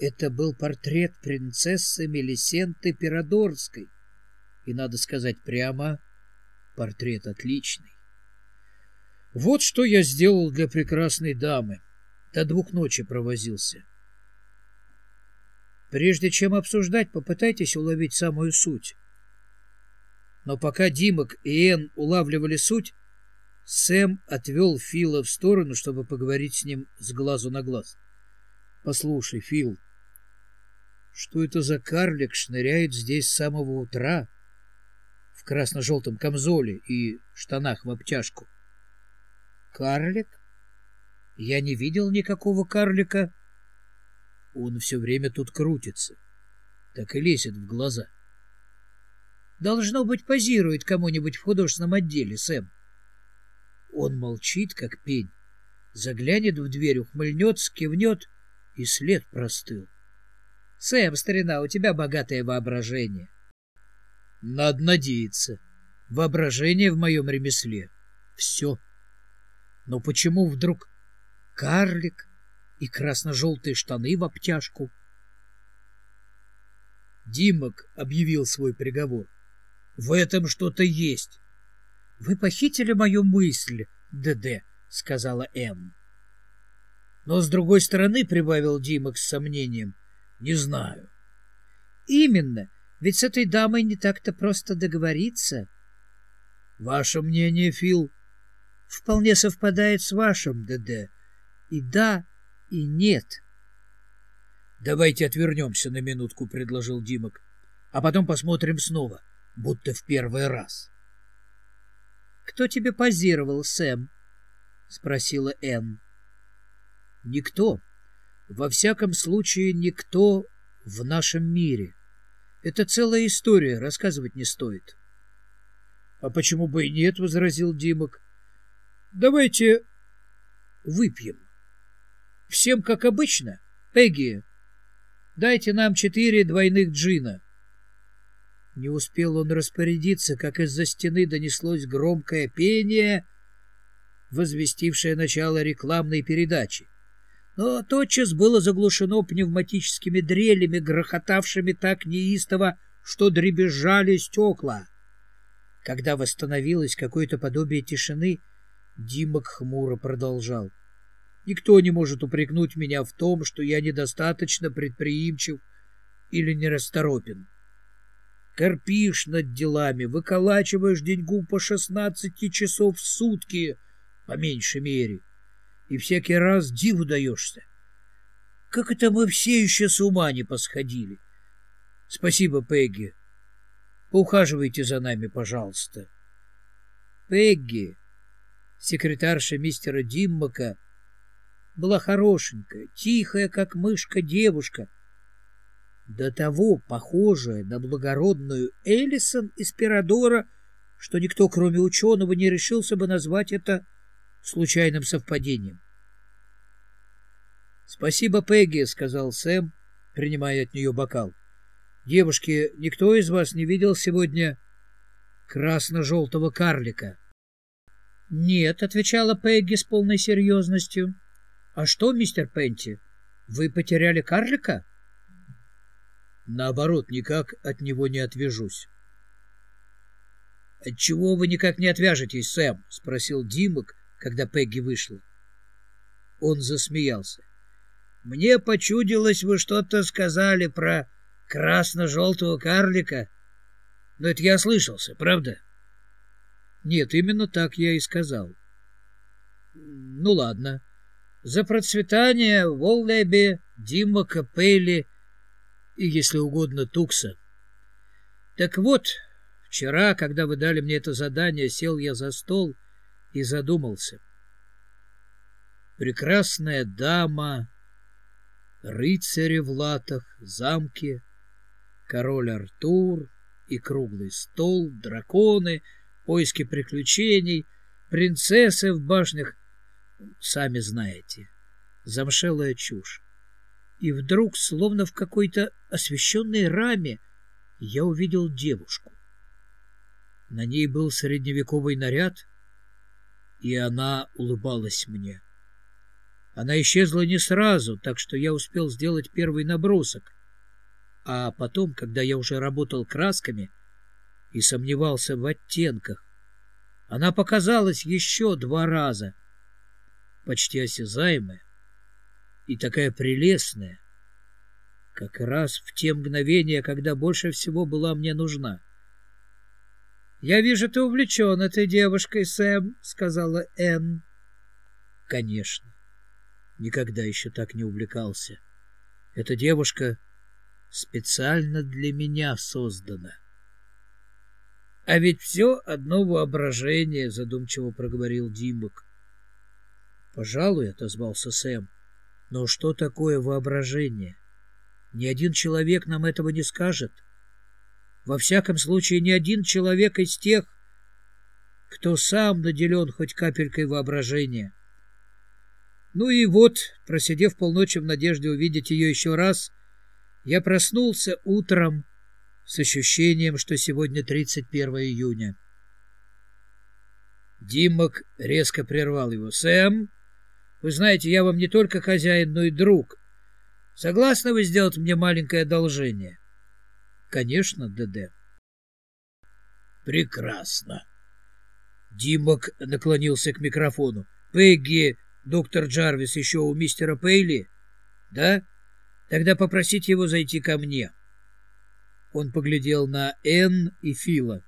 Это был портрет принцессы Мелисенты Пирадорской. И, надо сказать прямо, портрет отличный. Вот что я сделал для прекрасной дамы. До двух ночи провозился. Прежде чем обсуждать, попытайтесь уловить самую суть. Но пока Димок и Энн улавливали суть, Сэм отвел Фила в сторону, чтобы поговорить с ним с глазу на глаз. — Послушай, Фил, что это за карлик шныряет здесь с самого утра в красно-желтом камзоле и штанах в обтяжку? — Карлик? Я не видел никакого карлика. Он все время тут крутится, так и лезет в глаза. Должно быть, позирует кому-нибудь в художественном отделе, Сэм. Он молчит, как пень, заглянет в дверь, ухмыльнется, кивнет, и след простыл. Сэм, старина, у тебя богатое воображение. Надо надеяться. Воображение в моем ремесле. Все. Но почему вдруг карлик и красно-желтые штаны в обтяжку? Димок объявил свой приговор. В этом что-то есть. — Вы похитили мою мысль, ДД, — сказала М. Но, с другой стороны, — прибавил Димок с сомнением, — не знаю. — Именно, ведь с этой дамой не так-то просто договориться. — Ваше мнение, Фил? — Вполне совпадает с вашим, ДД. И да, и нет. — Давайте отвернемся на минутку, — предложил Димок, — а потом посмотрим снова, будто в первый раз. — Кто тебе позировал, Сэм? — спросила Энн. — Никто. Во всяком случае, никто в нашем мире. Это целая история, рассказывать не стоит. — А почему бы и нет, — возразил Димок. — Давайте выпьем. Всем как обычно. Пегги, дайте нам четыре двойных джина. Не успел он распорядиться, как из-за стены донеслось громкое пение, возвестившее начало рекламной передачи но тотчас было заглушено пневматическими дрелями, грохотавшими так неистово, что дребезжали стекла. Когда восстановилось какое-то подобие тишины, Димок хмуро продолжал. Никто не может упрекнуть меня в том, что я недостаточно предприимчив или нерасторопен. Корпишь над делами, выколачиваешь деньгу по шестнадцати часов в сутки, по меньшей мере и всякий раз диву даешься. Как это мы все еще с ума не посходили? Спасибо, Пегги. Поухаживайте за нами, пожалуйста. Пегги, секретарша мистера Диммака, была хорошенькая, тихая, как мышка девушка, до того похожая на благородную Эллисон из Пирадора, что никто, кроме ученого, не решился бы назвать это случайным совпадением. «Спасибо, Пегги», — сказал Сэм, принимая от нее бокал. «Девушки, никто из вас не видел сегодня красно-желтого карлика?» «Нет», — отвечала Пегги с полной серьезностью. «А что, мистер Пенти, вы потеряли карлика?» «Наоборот, никак от него не отвяжусь». «Отчего вы никак не отвяжетесь, Сэм?» — спросил Димок, когда Пегги вышла. Он засмеялся. «Мне почудилось, вы что-то сказали про красно-желтого карлика. Но это я слышался, правда?» «Нет, именно так я и сказал». «Ну ладно. За процветание Воллеби, Дима Капелли и, если угодно, Тукса. Так вот, вчера, когда вы дали мне это задание, сел я за стол — и задумался. Прекрасная дама, рыцари в латах, замки, король Артур и круглый стол, драконы, поиски приключений, принцессы в башнях, сами знаете, замшелая чушь. И вдруг, словно в какой-то освещенной раме, я увидел девушку. На ней был средневековый наряд — и она улыбалась мне. Она исчезла не сразу, так что я успел сделать первый набросок. А потом, когда я уже работал красками и сомневался в оттенках, она показалась еще два раза, почти осязаемая и такая прелестная, как раз в те мгновения, когда больше всего была мне нужна. — Я вижу, ты увлечен этой девушкой, Сэм, — сказала Энн. — Конечно. Никогда еще так не увлекался. Эта девушка специально для меня создана. — А ведь все одно воображение, — задумчиво проговорил Димбок. — Пожалуй, — отозвался Сэм. — Но что такое воображение? Ни один человек нам этого не скажет. Во всяком случае, ни один человек из тех, кто сам наделен хоть капелькой воображения. Ну и вот, просидев полночи в надежде увидеть ее еще раз, я проснулся утром с ощущением, что сегодня 31 июня. Димок резко прервал его. «Сэм, вы знаете, я вам не только хозяин, но и друг. Согласны вы сделать мне маленькое одолжение? Конечно, ДД. Прекрасно. Димок наклонился к микрофону. Пегги, доктор Джарвис еще у мистера Пейли? Да? Тогда попросите его зайти ко мне. Он поглядел на Энн и Фила.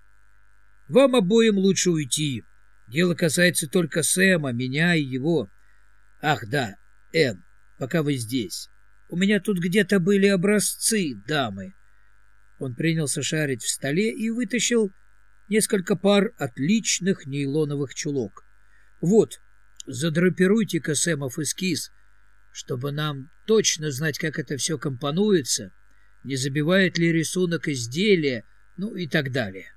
Вам обоим лучше уйти. Дело касается только Сэма, меня и его. Ах, да, Энн, пока вы здесь. У меня тут где-то были образцы, дамы. Он принялся шарить в столе и вытащил несколько пар отличных нейлоновых чулок. Вот, задрапируйте-ка Сэмов эскиз, чтобы нам точно знать, как это все компонуется, не забивает ли рисунок изделия, ну и так далее.